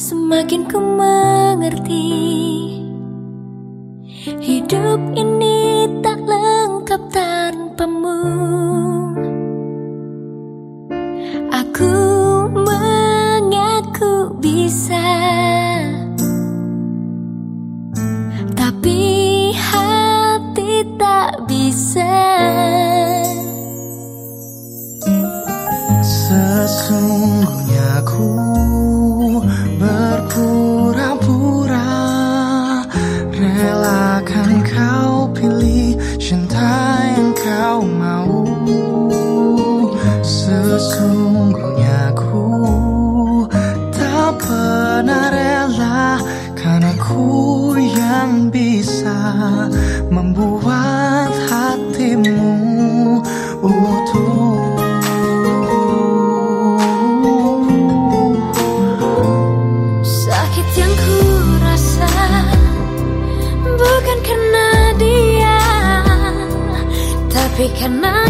Semakin ku mengerti. Hidup ini tak lengkap tanpamu. Aku mengaku bisa. Tapi hati tak bisa. Sesungguhnya ku mau. Sesungguhnya ku tak pernah rela Karena ku yang bisa membuat Tapi karena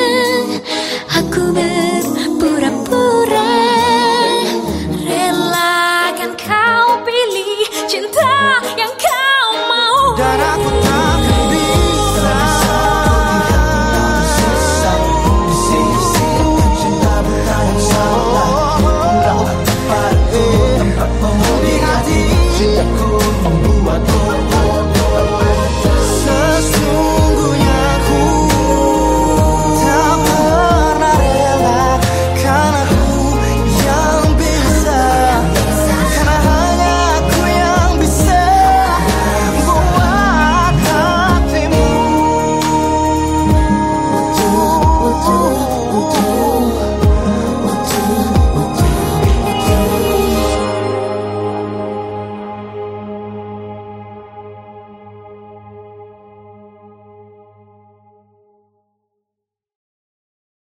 Dan aku takkan bisa hati Cintaku membuatmu